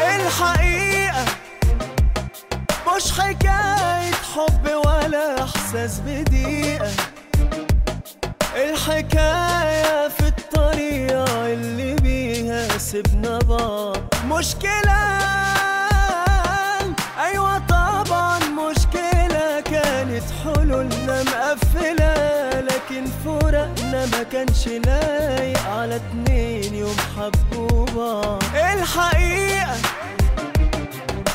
الحقيقة ولا إحساس بدقيقة الحكاية في الطريقة اللي بيها سيبنا بعض مشكلة أيوة طبعا مشكلة. كانت حلولنا مقفلة لكن فراقنا ما كانش لايق على اتنين يوم حبوا بعض الحقيقة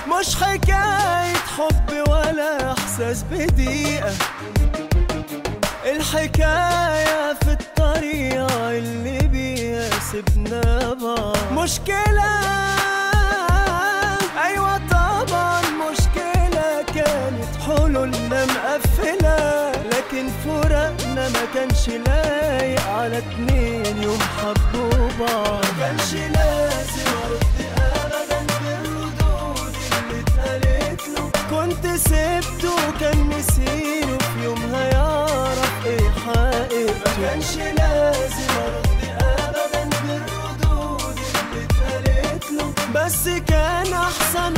مش حكاية. حب ولا إحساس بدقيقة الحكاية في الطريقة اللي بيها سيبنا بعض. مشكلة؟ أيوة طبعا مشكلة. كانت حلولنا مقفلة. لكن فراقنا ما كانش لايق على اتنين يوم حبوا بعض. ما كانش لازم كانش لازم ارد ابدا بالردود اللي اتقالت له بس كان أحسن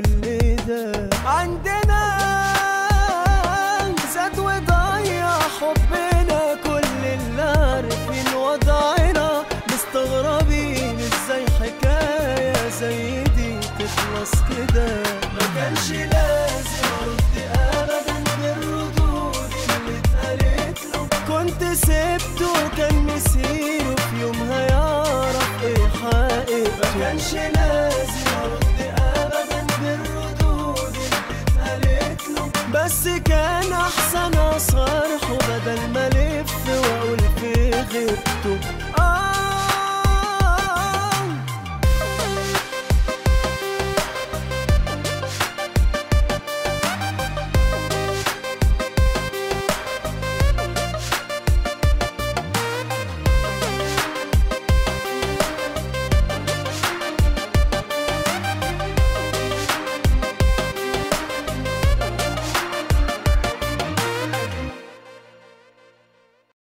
كل ده. عندنا زاد وضيع حبنا كل اللي عارفين وضعنا. مستغربين إزاي حكاية زي دي تخلص كده. ما كانش لازم ارد ابدا بالردود اللي اتقالت له. كنت سبته وكان مسيره في يومها يعرف إيه حقيقته. ما كانش لازم كان أحسن اصارحه بدل ما ألف واقول في غيبته